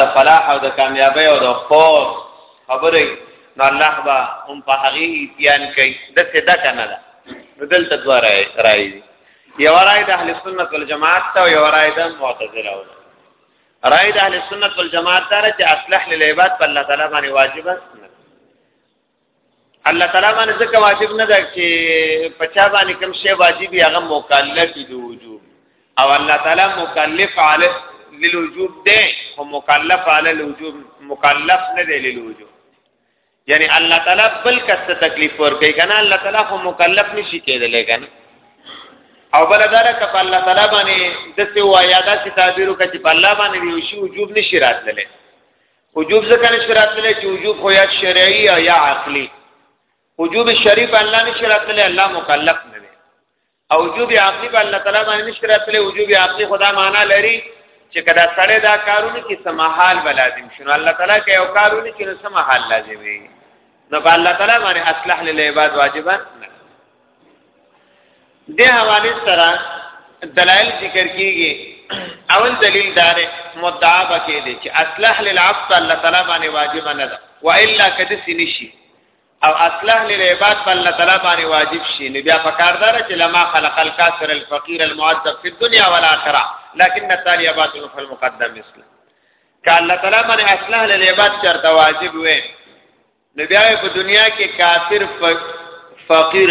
د فلاح او د کامیابی او د فوز خبره نو الله با هم په هغه بیان کوي د څه د کنه ده نو دلته دوه راي راي یو راي د اهل سنت والجماعت ته او یو راي د معتزله او راي د اهل سنت والجماعت سره چې اصلح للعباد په الله تعالی باندې واجب ده الله تعالی باندې ځکه واجب نه ده چې پچا باندې کوم شی واجب هغه مکلف دی وجوب او الله تعالی مکلف علی للوجوب دی او مکلف علی الوجوب مکلف نه دی للوجوب یعنی الله تعالی بل کس ته تکلیف ورکړي کنه الله تعالی خو مکلف نشي کېدلی کنه او بل دا ده چې الله تعالی باندې د څه وایا دا چې تعبیر وکړي په الله باندې یو شی وجوب نشي راتللی وجوب ځکه نشي راتللی چې وجوب خو یا شرعي او یا عقلي وجوب شرعي په الله نشي راتللی الله مکلف نه دی او وجوب عقلي په الله تعالی باندې نشي راتللی وجوب عقلي خدا معنا لري چې کدا سړی دا کارونه کې سمحال بلازم شنو الله تعالی کې یو کارونه کې سمحال لازمي نو په الله تعالی باندې اصلح للعباد واجبات نه د حواله سره دلایل ذکر کیږي اول دلیل دار مدعا بکې دي چې اصلح للعبد الله تعالی باندې واجب نه ده و الا کدي سنشي او اصلح للعباد الله تعالی باندې واجب شي نو بیا پکاردار چې لما خلق الکافر الفقير المعذب في الدنيا والاخره لكن التالي عباد المقدم مثله که الله تعالی باندې اصلح للعباد چرته واجب وي نو بیا په دنیا کې کافر فقیر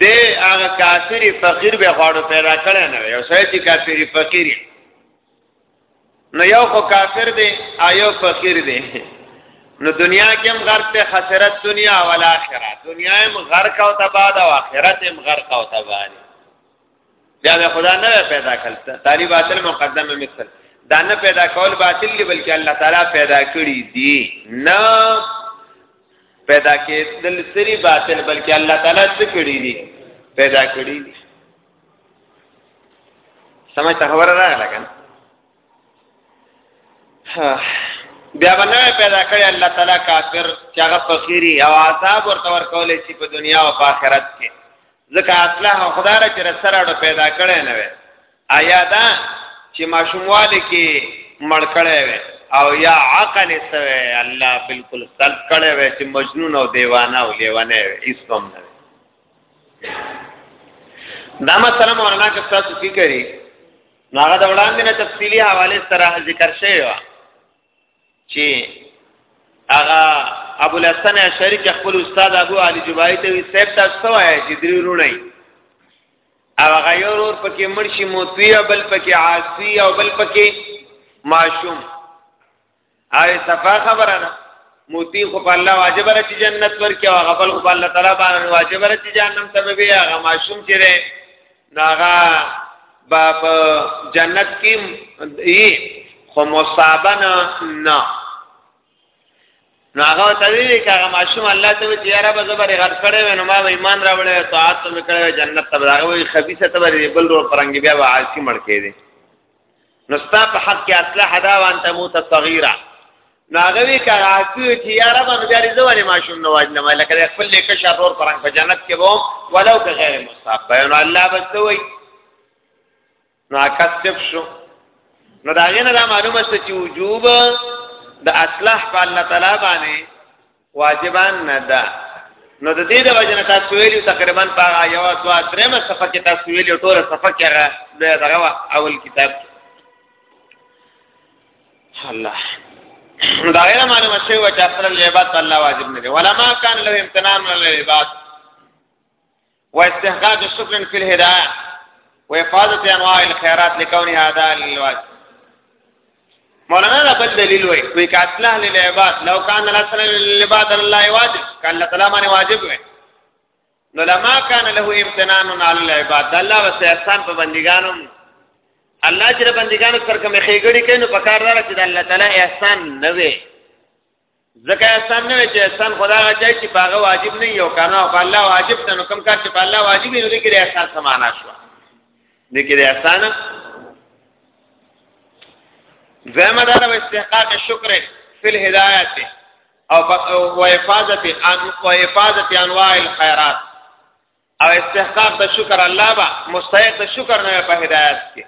د هغه کافر فقیر به غواړو پیدا کړي نه یو سړی چې کافر فقیر نو یو خو کافر دی ایو فقیر دی نو دنیا کې هم غرق ته خسرت دنیا او آخرت دنیا هم غرق او تباد او آخرت هم غرق او تباد بیا به خدا نه پیدا کړ تعالی باطل مقدمه مثل دا نه پیدا کول باطل دی بلکې الله تعالی پیدا کړی دی نه پیدا کېدل سری باطل بلکې الله تعالی څه کړی دی پیدا کړی دی سمجھ ته خبره راغله کنه بیا باندې پیدا کړی الله تعالی کافر چې هغه فقيري او عذاب ورته ورکول شي په دنیا او په آخرت کې ځکه اصله خدای را چې سره پیدا کړی نه وي آیا دا چې ماشومواله کې مړ کړی وي او یا عقل سره الله بالکل سلب کړی وي چې مجنون او دیوانه او لیوانه وي هیڅ کوم نه دا مسله مولانا که تاسو فکر کړئ ناغه د وړاندې نه تفصیلی حواله سره ذکر شوی و چې هغه ابو الحسن اشعری چې خپل استاد ابو علي جبایي ته وی سیب تاسو وایي چې درې ورونه او هغه یو ور پکې مرشي موتوی او بل پکې عاصی او بل پکې معشوم آی صفا خبره ده موتی خو په الله واجب را چې جنت ورکړي او غفل خو په الله تعالی باندې واجب را چې جهنم ته به بیا هغه معصوم چې ده ناغا با په جنت کې ای خو مصابن نه ناغا ته وی چې هغه معصوم الله ته چې یاره به زبر غر کړي نو ما ایمان راوړې طاعت ته کړي جنت ته راغوي خبيثه ته بل ور پرنګ بیا عاصی مړ کړي نو ستا په حق کې اصله دا وان ته موت صغیره ناغوی کراکو چې یا رب نو بیا دې ولې ماشوم نه واجنه ما لکه خپل لیک شرور پرنګ په جنت کې وو ولو که غیر مصاب نو الله بس وای نو اکسب شو نو دا غینه دا معلومه چې وجوب د اصلح په الله تعالی باندې واجبان نه ده نو د دې د وجنه تاسو ویلو تقریبا په یو دوا درېمه صفحه کې تاسو ویلو ټول صفحه کې را دغه اول کتاب الله دا غیر معلومه شی و چې اصل العبادت الله واجب نه دی ولا ما کان له امتنان له العبادت واستحقاق شکر فی الهدایه وحفاظت انواع الخيرات لكونها اداء للواجب مولانا دا بل دلیل وای وی کا اصلاح للعباد لو کان الاصل للعباد الله واجب کان الله تعالی باندې واجب وای نو لما کان له امتنان علی العباد الله وس احسان په بندګانو الله چې بندګانو سره کوم خېګړی کینو په کار دار چې الله تعالی احسان نه وي ځکه احسان نه وي چې احسان خدا غچای چې باغه واجب نه یو کنه او الله واجب ته نو کوم کار چې الله واجب نه لري کې احسان سمانا شو دې کې احسان زمه دا د استحقاق شکر فی الهدایت او و افاظت ان و افاظت انواع الخيرات او استحقاق د شکر الله با مستحق د شکر نه په هدایت کې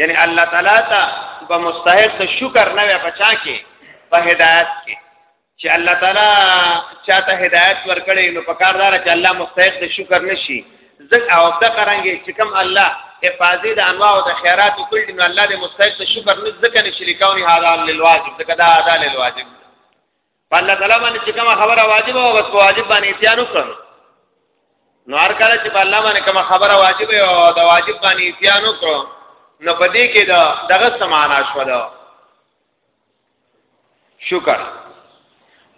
یعنی الله تعالی ته په مستحق د شکر نه په چا کې په هدایت کې چې الله تعالی چاته هدایت ورکړي نو په کار دار چې الله مستحق د شکر نشي ځکه او د قرانګي چې کوم الله حفاظي د انواع او د خیرات کول دي نو الله دې مستحق د شکر نه ځکه نشي لیکونی هاذا للواجب ځکه دا ادا للواجب په الله تعالی باندې چې کومه خبره واجب او بس واجب باندې اتیان وکړ نو هر کله چې په الله باندې کومه خبره واجب او دا واجب باندې اتیان وکړ نو په دې کې دا دغه سمانا شو دا شکر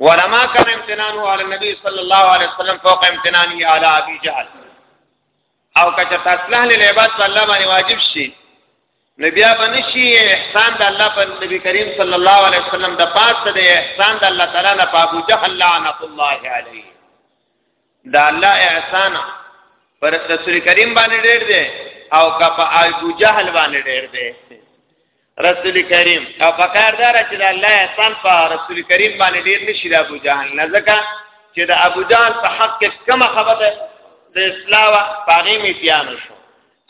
ولما كان امتنانه على النبي صلى الله عليه وسلم فوق امتنانه على ابي جهل او کچه تصلح للعباد په الله باندې واجب شي نو بیا باندې شي احسان د الله پر نبی کریم صلی الله علیه وسلم د پات د احسان د الله تعالی نه پابو جهل لعنت الله علیه دا الله احسان پر رسول کریم باندې ډېر دی او کا په ابو جهل باندې ډېر دی رسول کریم او پکار دار چې د الله احسان په رسول کریم باندې ډیر نشي د ابو جهل نه ځکه چې د ابو جهل په حق کې کومه خبره د اسلام پاغي می پیانو شو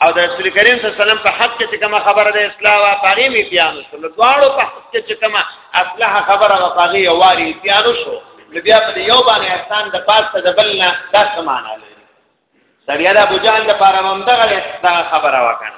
او د رسول کریم صلی الله علیه وسلم په حق کې کومه خبره د اسلام پاغي می پیانو شو نو دواړو په حق کې کومه اصله خبره او پاغي یواري پیانو شو نو بیا په یو باندې احسان د پاسه د بل نه دا سمانه لري سړیا د ابو جهل لپاره هم دغه خبره وکړه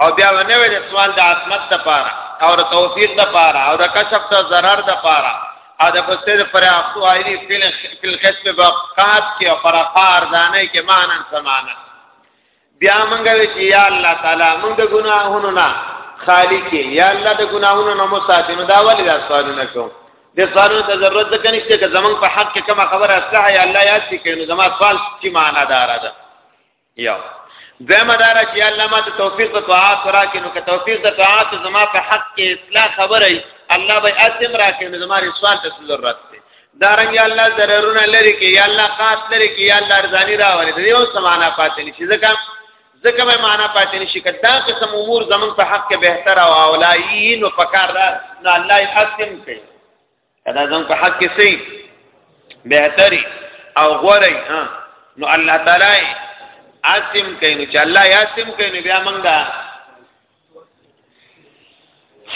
او بیا ونه ویل سوال د عظمت د پاره او د توفیق د پاره او د کشف د ضرر د پاره او د بسیر پر اخو ایری فل فل خصب بقات کې او پر خار دانه کې مانن سمانه بیا مونږ وی چې یا الله تعالی مونږ د ګناهونو نه خالی کې یا الله د ګناهونو نه مو ساتي نو دا ولې دا سوالونه کوم د سوالونو ته ضرورت ځکه نشته چې زمونږ په حق کې کومه خبره اصله یا الله یاد شي کینو زما سوال چې معنا دار ده یو دویمه دارا چې الله ما ته توفیق د طاعت راکې نو که توفیق د طاعت زما په حق کې اصلاح خبره ای الله به اسم راکې نو زما رسوال ته ضرورت دی دارنګ یا الله ضررونه لري کې یا الله خاص لري کې یا الله ارزانی راوړي د یو سمانا پاتې نشي ځکه ځکه به معنا پاتې نشي که دا قسم امور زمون په حق کې بهتر او اولایي نو پکار دا نو الله یې حسن کوي دا زموږ په حق کې سي بهتري او غوري ها نو الله تعالی عاصم کینو چې الله یاسم کینو بیا موږ دا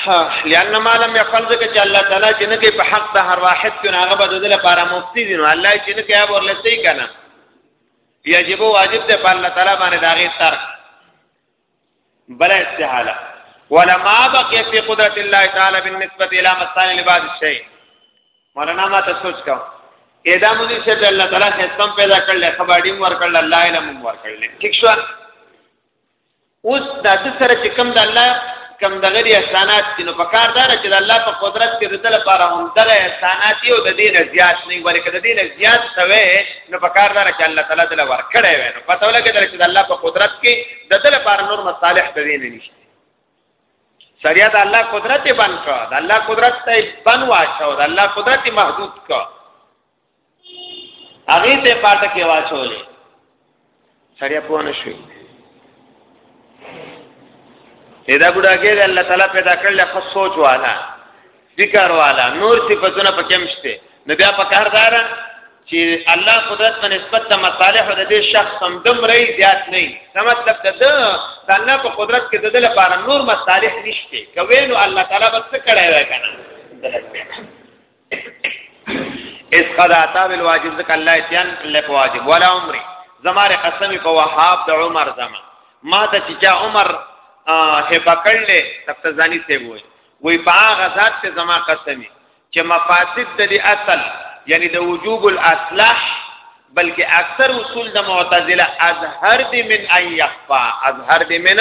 ها لئن ما لم يفعل ذلك چې الله تعالی چې نه کې په حق د هر واحد کې هغه بدل لپاره مفتی دي نو الله چې نه کې هغه ورلته کنه یجب واجب ده په الله تعالی باندې دا غي تر بل استحاله ولما بقي في قدرت الله تعالى بالنسبه الى مسائل بعض الشيء مولانا ما ته سوچ کا اېدا مونږ چې د الله تعالی خستم پیدا کړل خبرډي مور کړل الله علم مور کړل ٹھیک شو اوس د دې سره چې کم د الله کم د غری احسانات دي نو په کار دار چې د الله په قدرت کې رسل لپاره هم دغه احسانات یو د دې نه زیات نه ولې کده دې نه زیات شوه نو په کار دار چې الله تعالی دل ورکړې وي نو پته ولګېدل چې الله په قدرت کې د دل پر نور مصالح د وینې نشته سریا د الله قدرت بند کړ د الله قدرت ته بند واچو د الله قدرت محدود کړ هغه ته پاټه کې واچولې سړی په ونه شوی دا ګډاګې د الله تعالی پیدا کړل خو سوچ والا فکر والا نور صفاتونه پکې مشته نو بیا په کار دار چې الله قدرت په نسبت د مصالح د دې شخص هم دم رہی زیات نه دا مطلب د د الله په قدرت کې د دې لپاره نور مصالح نشته کوي نو الله تعالی بس کړه راکنه اس قد اتا بالواجب ذک الله اتیان لک واجب ولا عمر زماره قسمی په وهاب د عمر زما ما ته چې چا عمر هه بکړلې تفتزانی سی وای وی په هغه ذات ته زما قسمی چې مفاسد د دې اصل یعنی د وجوب الاصلاح بلکې اکثر اصول د معتزله اظهر دي من ان يخفى اظهر دي من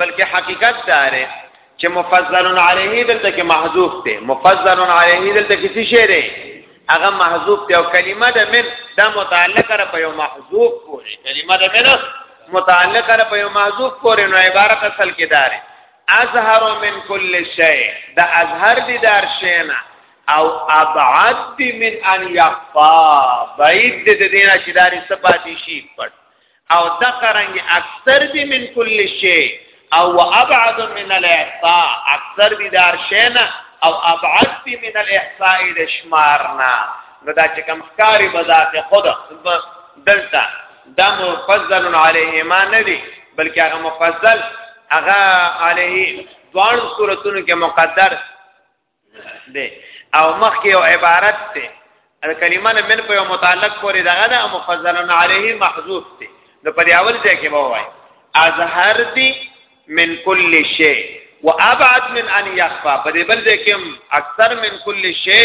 بلکې حقیقت داره چې مفضل علیه دلته کې محذوف دی مفضل علیه دلته کې څه شی دی هغه محذوف دی او کلمه د من دا متعلق را په یو محذوف پورې کلمه د من متعلق را په یو محذوف پورې نو عبارت اصل کې داره اظهر من كل شيء دا اظهر دي دار شینا او ابعد دي من ان يخفى بعيد دي دینه چې داري صفاتي شي پټ او دقرنګ اکثر دي من کل شی او وابعد من الاحصاء اکثر دي دار شینا او ابعد دي من الاحصاء د شمارنا نو دا چې کم ښکاری بذات خود دلته دا مفضل علیهما ندی بلکې هغه مفضل هغه علیه دوان صورتونو کې مقدر دی او مخ کې یو عبارت دی کلمه نه من په متعلق پورې دغه ده مفضل علیه محذوف دی نو په اول ځای کې وای اظهر دی من کل شی وابعد من ان يخفى په دې بل ځای کې اکثر من کل شی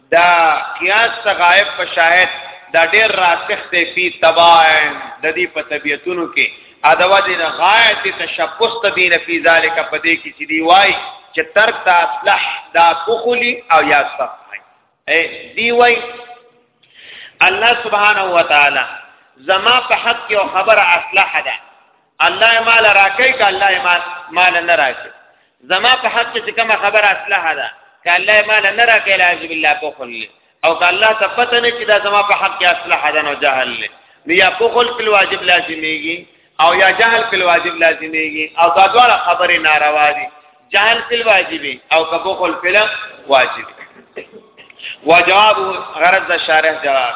دا قیاس څخه غائب په شاهد دا ډیر راسخ دی په تباین د دې په طبیعتونو کې ادوا دې نه غایت تشبث ته دین په ذالک په دې کې چې دی وای چې ترک تا اصلح دا کوخلی او یا صفای اے دی وای الله سبحانه و تعالی زما په حق یو خبره اصلح ده الله مال راکې ک الله مال مال نه راکې زما په حق کې کومه خبره اصله ده ک الله مال نه راکې لاج بالله په خل او ک الله ته پته نه چې دا زما په حق کې اصله ده نو جهل نه یا په خل په واجب لازميږي او یا جهل په واجب لازميږي او دا ډول خبره ناروا دي جهل په واجب او ک په خل په واجب وجواب غرض شارح جواب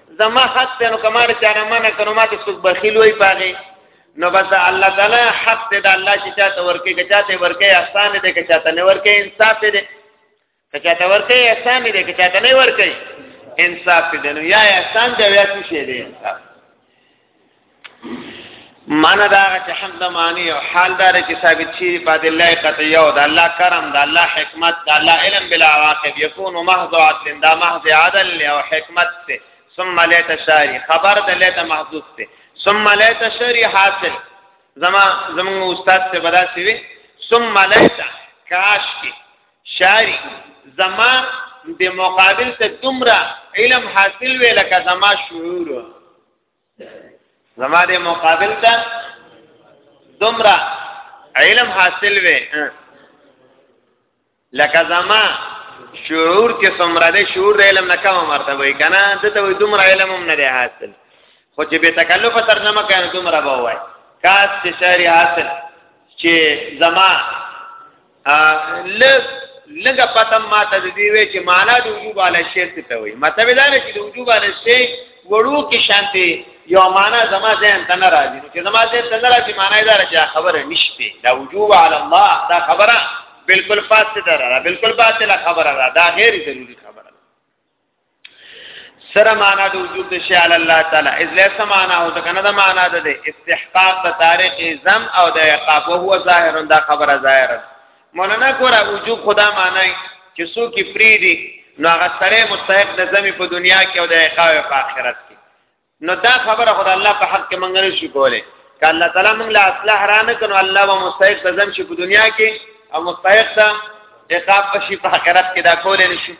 زما حق ته نو کمال چا نه منه کنو ماته څوک بخیل وای پاغه نو بس الله تعالی حق ته د الله چې چاته ورکه که چاته ورکه احسان دې که چاته نه ورکه انصاف دې که چاته ورکه احسان دې که چاته نه ورکه انصاف دې نو یا احسان دې یا څه شي دې انصاف معنا دا چې حمد معنی او حال دار چې ثابت شي بعد الله قطعی او د الله کرم د الله حکمت د الله علم بلا عواقب یكون محض عدل دا محض عدل او حکمت ته ثم لیت شاری خبر د لیت محذوف ته ثم لیت شاری حاصل زما زمون استاد ته بدا سی وی ثم لیت کاش کی شاری زما د مقابل ته دومره علم حاصل وی لکه زما شعور زما د مقابل ته دومره علم حاصل وي لکه زما شعور کې څومره د شعور د علم نه کومه مرتبه وي کنه دته وي دومره علم هم نه دی حاصل خو چې به تکلف تر نه مکه دومره به وای کاس چې شعر حاصل چې زما لږ لږ پته ما ته د دې وی چې معنا د وجوب علی شی څه ته وایي مطلب دا نه چې د وجوب علی شی وړو کې شانتي یو معنا زما ذهن ته نه راځي چې زما ذهن ته نه راځي معنا دا چې خبره نشته دا وجوب علی الله دا خبره بالکل فاسده ده بالکل باطله خبره ده دا غیر ضروری خبره سره معنا د وجود د شی علی الله تعالی اذ ليس معنا او ځکه نه د معنا د استحقاق د تاریخ زم او د عقاب او هو ظاهر دا خبره ظاهر مونږ نه ګوره وجود خدا معنی چې سو کې فریدي نو هغه سره مستحق د زمي په دنیا کې او د عقاب په آخرت کې نو دا خبره خدای الله په حق کې مونږ نه شي کولای که الله تعالی مونږ له اصلاح را نه کنو الله به مستحق سزم شي په دنیا کې او مستحق ده عقاب په شي په آخرت کې دا کولای نشي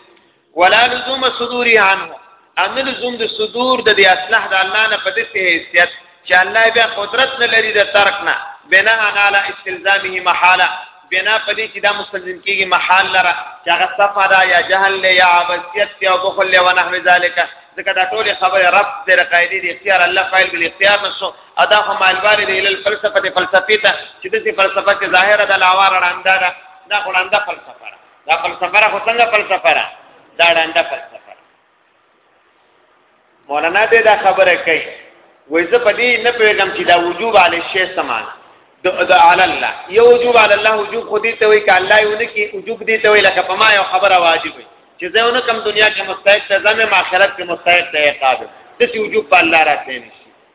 ولا لزوم صدوري عنه ان لزوم د صدور د دې اصلاح د الله نه پدې سه حیثیت چې الله بیا قدرت نه لري د ترک نه بنا علی استلزامه محاله بنا پدې چې دا مستلزم کېږي محال لره چې هغه صفه ده یا جهل له یا عبثیت دی او بخل له ونحو ذالک ځکه دا ټول خبره رب دې رقایدې دې اختیار الله فاعل بل اختیار نشو ادا هم الوار دې ال فلسفه دې فلسفه ته چې دې فلسفه کې ظاهره د لاوار اړاندا ده دا خړاندا فلسفه ده دا فلسفه را څنګه فلسفه ده دا اړاندا فلسفه مولانا به دا خبره کوي وای زه په دې نه پیغام چې دا وجوب علی شی سمان د علی الله یو وجوب علی الله وجوب خو دې ته وای ک الله یو نه کې وجوب دې ته وای لکه په ما یو خبره واجب وي چې زه ونه کم دنیا کې مستحق ته زمه ماخرت کې مستحق ته عقاب ته چې وجوب په الله راتلی نشي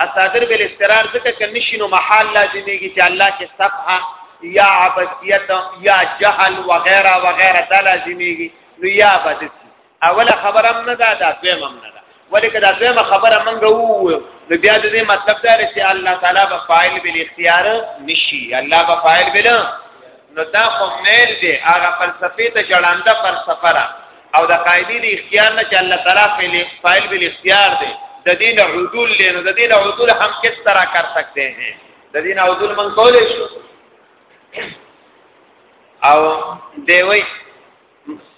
اصادر بل استرار ځکه ک نشینو محال لازميږي چې الله کې صفحه یا عبثیت یا جهل وغیرہ وغیرہ دا لازميږي نو یا بدت اوله خبره هم نه ده دا دویم هم نه ده ولیکه دا دویم خبره منګه وو نو بیا د دې مطلب دا لري چې الله تعالی به فاعل بل اختیار نشي الله به فاعل بل نو دا خو میل دی هغه فلسفه ته جړانده فلسفه را او د قاعده د اختیار نه چې الله تعالی فعل فاعل بل اختیار دی د دین عدول لینو د دین عدول هم کس طرح کر سکتے ہیں د دین عدول من کولې شو او دی وی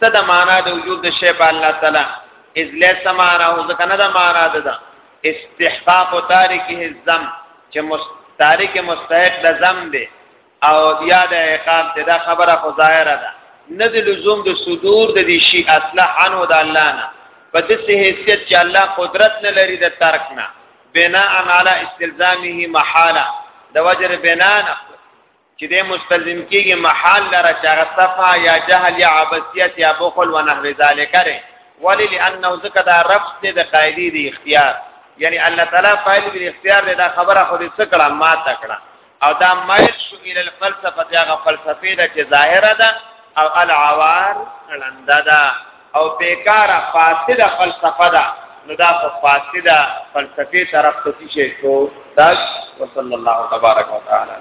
صد معنا د وجود د شی په الله تعالی اذ لا سمانا او ځکه نه د معنا ده استحقاق تارکه الذم چې تارک مستحق د ذم دی او یا د اقام ته دا خبره خو ظاهره ده نه د لزوم د صدور د دې شی اصله عنه د الله نه په دې حیثیت چې الله قدرت نه لري د ترک نه بناء علی استلزامه محاله د وجر بناء نه چې د مستلزم کېږي محال لره چې هغه صفه یا جهل یا عبثیت یا بخل و نحو ذالک کرے ولی لانه ذکر دا رفض د قاعده دی اختیار یعنی الله تعالی فاعل بالاختیار دا خبره خو دې څکړه ما تکړه او دا مایل شو ال الفلسفه هغه فلسفه ده چې ظاهره ده او العوار لنده ده او بیکاره فاسده فلسفه ده نو دا په فاسده فلسفه طرف ته شي شو دا وصلی الله تبارک وتعالى